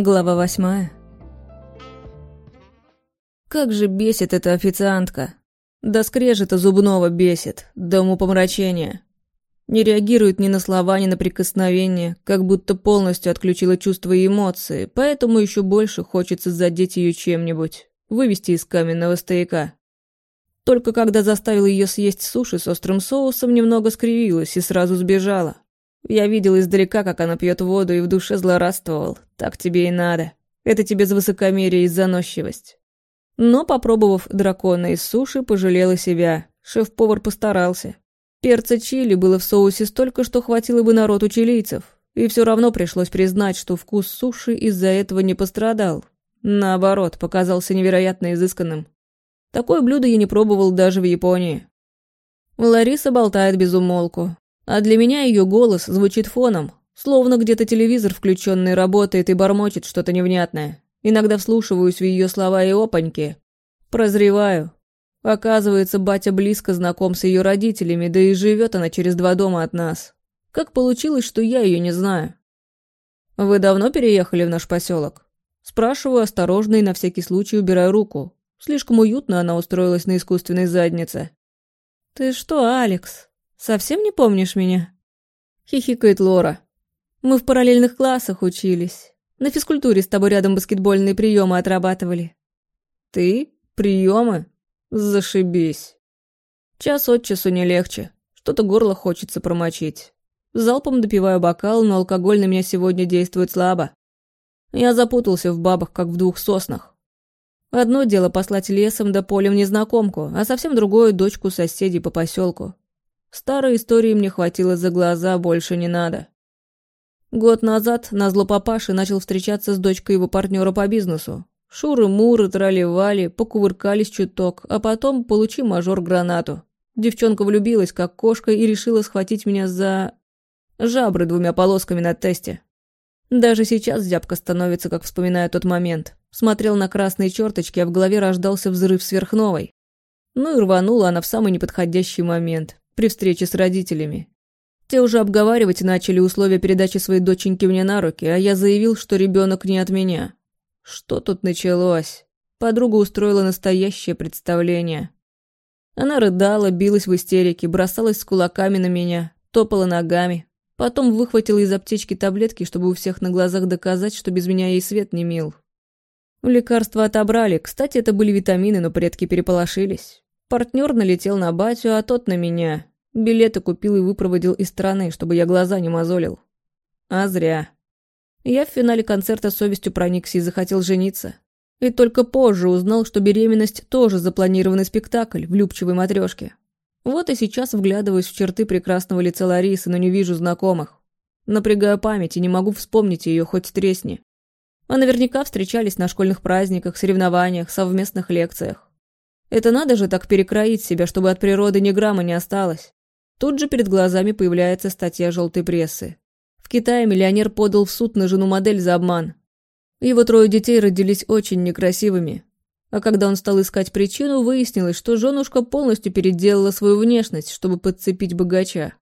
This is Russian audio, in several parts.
Глава восьмая. Как же бесит эта официантка. До скрежета зубного бесит, до умопомрачения. Не реагирует ни на слова, ни на прикосновения, как будто полностью отключила чувства и эмоции, поэтому еще больше хочется задеть ее чем-нибудь, вывести из каменного стояка. Только когда заставил ее съесть суши с острым соусом, немного скривилась и сразу сбежала. Я видел издалека, как она пьет воду, и в душе злорадствовал. Так тебе и надо. Это тебе за высокомерие и заносчивость. Но, попробовав дракона из суши, пожалела себя. Шеф-повар постарался. Перца чили было в соусе столько, что хватило бы народу чилийцев. И все равно пришлось признать, что вкус суши из-за этого не пострадал. Наоборот, показался невероятно изысканным. Такое блюдо я не пробовал даже в Японии. Лариса болтает без умолку, а для меня ее голос звучит фоном, словно где-то телевизор включенный работает и бормочет что-то невнятное. Иногда вслушиваюсь в ее слова и опаньки. Прозреваю. Оказывается, батя близко знаком с ее родителями, да и живет она через два дома от нас. Как получилось, что я ее не знаю? «Вы давно переехали в наш поселок?» Спрашиваю осторожно и на всякий случай убираю руку. Слишком уютно она устроилась на искусственной заднице. «Ты что, Алекс?» Совсем не помнишь меня?» Хихикает Лора. «Мы в параллельных классах учились. На физкультуре с тобой рядом баскетбольные приемы отрабатывали». «Ты? Приемы? Зашибись. Час от часу не легче. Что-то горло хочется промочить. Залпом допиваю бокал, но алкоголь на меня сегодня действует слабо. Я запутался в бабах, как в двух соснах. Одно дело послать лесом да полем незнакомку, а совсем другое — дочку соседей по поселку. Старой истории мне хватило за глаза, больше не надо. Год назад назло папаши начал встречаться с дочкой его партнера по бизнесу. Шуры-муры, трали-вали, покувыркались чуток, а потом получи мажор гранату. Девчонка влюбилась, как кошка, и решила схватить меня за... жабры двумя полосками на тесте. Даже сейчас зябко становится, как вспоминаю тот момент. Смотрел на красные черточки, а в голове рождался взрыв сверхновой. Ну и рванула она в самый неподходящий момент при встрече с родителями. Те уже обговаривать начали условия передачи своей доченьки мне на руки, а я заявил, что ребенок не от меня. Что тут началось? Подруга устроила настоящее представление. Она рыдала, билась в истерике, бросалась с кулаками на меня, топала ногами. Потом выхватила из аптечки таблетки, чтобы у всех на глазах доказать, что без меня ей свет не мил. Лекарства отобрали. Кстати, это были витамины, но предки переполошились. Партнер налетел на батю, а тот на меня. Билеты купил и выпроводил из страны, чтобы я глаза не мозолил. А зря. Я в финале концерта совестью проникся и захотел жениться. И только позже узнал, что беременность тоже запланированный спектакль в любчивой матрешке. Вот и сейчас вглядываюсь в черты прекрасного лица Ларисы, но не вижу знакомых. Напрягаю память и не могу вспомнить ее хоть тресни. А наверняка встречались на школьных праздниках, соревнованиях, совместных лекциях. Это надо же так перекроить себя, чтобы от природы ни грамма не осталось. Тут же перед глазами появляется статья желтой прессы. В Китае миллионер подал в суд на жену модель за обман. Его трое детей родились очень некрасивыми. А когда он стал искать причину, выяснилось, что женушка полностью переделала свою внешность, чтобы подцепить богача.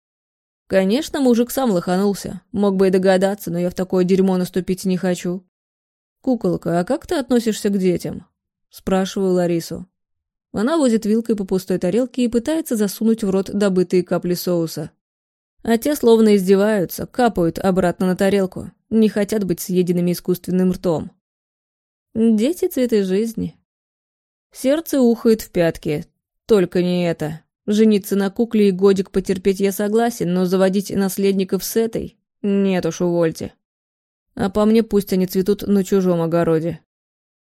Конечно, мужик сам лоханулся. Мог бы и догадаться, но я в такое дерьмо наступить не хочу. «Куколка, а как ты относишься к детям?» Спрашиваю Ларису. Она возит вилкой по пустой тарелке и пытается засунуть в рот добытые капли соуса. А те словно издеваются, капают обратно на тарелку, не хотят быть съеденными искусственным ртом. Дети – цветы жизни. Сердце ухает в пятки. Только не это. Жениться на кукле и годик потерпеть я согласен, но заводить наследников с этой – нет уж, увольте. А по мне пусть они цветут на чужом огороде.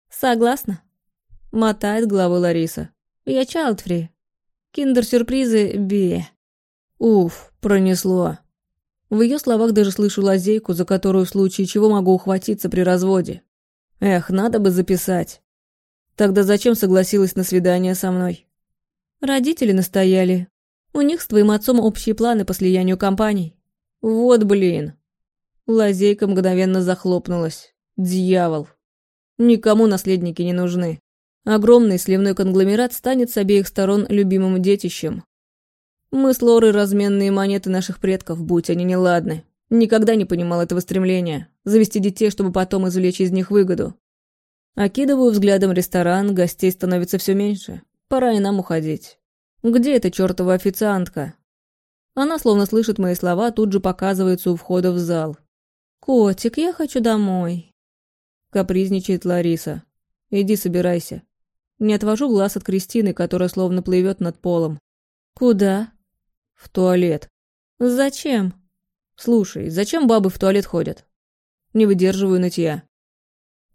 Согласна. Мотает головой Лариса. Я чайлдфри. Киндер-сюрпризы бе. Уф, пронесло. В ее словах даже слышу лазейку, за которую в случае чего могу ухватиться при разводе. Эх, надо бы записать. Тогда зачем согласилась на свидание со мной? Родители настояли. У них с твоим отцом общие планы по слиянию компаний. Вот блин. Лазейка мгновенно захлопнулась. Дьявол. Никому наследники не нужны. Огромный сливной конгломерат станет с обеих сторон любимым детищем. Мы с Лорой разменные монеты наших предков, будь они неладны. Никогда не понимал этого стремления. завести детей, чтобы потом извлечь из них выгоду. Окидываю взглядом ресторан, гостей становится все меньше. Пора и нам уходить. Где эта чертова официантка? Она, словно слышит мои слова, тут же показывается у входа в зал. «Котик, я хочу домой», — капризничает Лариса. «Иди собирайся». Не отвожу глаз от Кристины, которая словно плывет над полом. «Куда?» «В туалет». «Зачем?» «Слушай, зачем бабы в туалет ходят?» «Не выдерживаю нытья».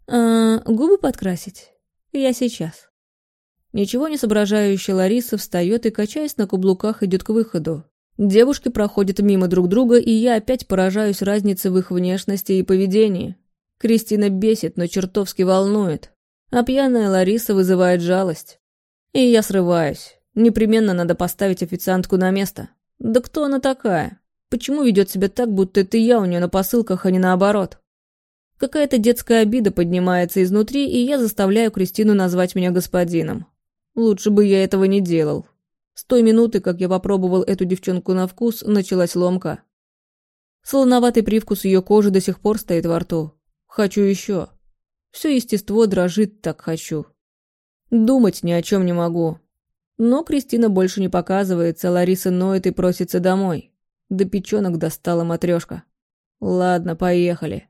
«А, губы подкрасить? Я сейчас». Ничего не соображающая Лариса встает и, качаясь на каблуках, идет к выходу. Девушки проходят мимо друг друга, и я опять поражаюсь разнице в их внешности и поведении. Кристина бесит, но чертовски волнует. А пьяная Лариса вызывает жалость. И я срываюсь. Непременно надо поставить официантку на место. Да кто она такая? Почему ведет себя так, будто это я у нее на посылках, а не наоборот? Какая-то детская обида поднимается изнутри, и я заставляю Кристину назвать меня господином. Лучше бы я этого не делал. С той минуты, как я попробовал эту девчонку на вкус, началась ломка. Солоноватый привкус ее кожи до сих пор стоит во рту. Хочу еще. Все естество дрожит, так хочу. Думать ни о чем не могу. Но Кристина больше не показывается, Лариса ноет и просится домой. До печенок достала матрешка. Ладно, поехали.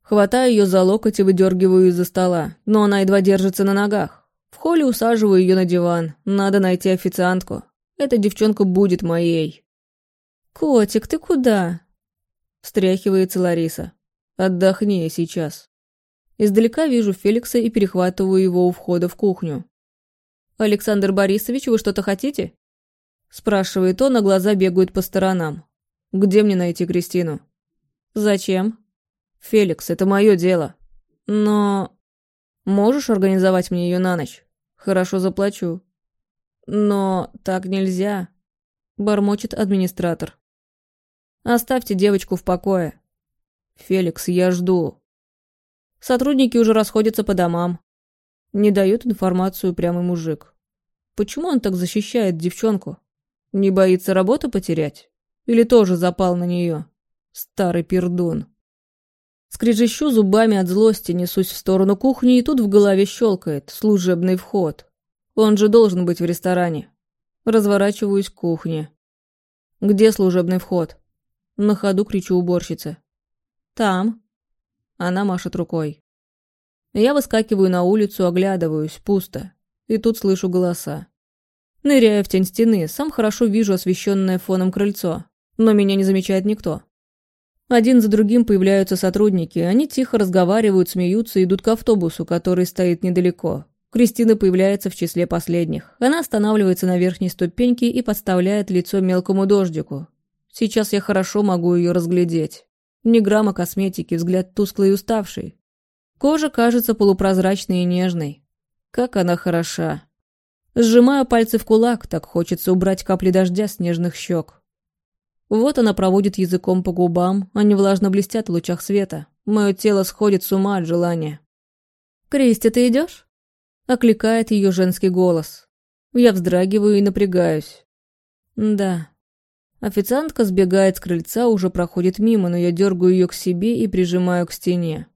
Хватаю ее за локоть и выдергиваю из-за стола, но она едва держится на ногах. В холле усаживаю ее на диван. Надо найти официантку. Эта девчонка будет моей. «Котик, ты куда?» Встряхивается Лариса. «Отдохни сейчас». Издалека вижу Феликса и перехватываю его у входа в кухню. «Александр Борисович, вы что-то хотите?» Спрашивает он, а глаза бегают по сторонам. «Где мне найти Кристину?» «Зачем?» «Феликс, это мое дело. Но...» «Можешь организовать мне ее на ночь? Хорошо заплачу». «Но так нельзя», — бормочет администратор. «Оставьте девочку в покое». «Феликс, я жду». Сотрудники уже расходятся по домам. Не дает информацию прямый мужик. Почему он так защищает девчонку? Не боится работу потерять? Или тоже запал на нее? Старый пердун. Скрежещу зубами от злости, несусь в сторону кухни, и тут в голове щелкает служебный вход. Он же должен быть в ресторане. Разворачиваюсь к кухне. Где служебный вход? На ходу кричу уборщице. Там. Она машет рукой. Я выскакиваю на улицу, оглядываюсь, пусто. И тут слышу голоса. Ныряю в тень стены, сам хорошо вижу освещенное фоном крыльцо. Но меня не замечает никто. Один за другим появляются сотрудники, они тихо разговаривают, смеются идут к автобусу, который стоит недалеко. Кристина появляется в числе последних. Она останавливается на верхней ступеньке и подставляет лицо мелкому дождику. Сейчас я хорошо могу ее разглядеть. Ни грамма косметики, взгляд тусклый и уставший. Кожа кажется полупрозрачной и нежной. Как она хороша. Сжимаю пальцы в кулак, так хочется убрать капли дождя с нежных щек. Вот она проводит языком по губам, они влажно блестят в лучах света. Мое тело сходит с ума от желания. «Кристи, ты идешь?» Окликает ее женский голос. Я вздрагиваю и напрягаюсь. Да. Официантка сбегает с крыльца, уже проходит мимо, но я дергаю ее к себе и прижимаю к стене.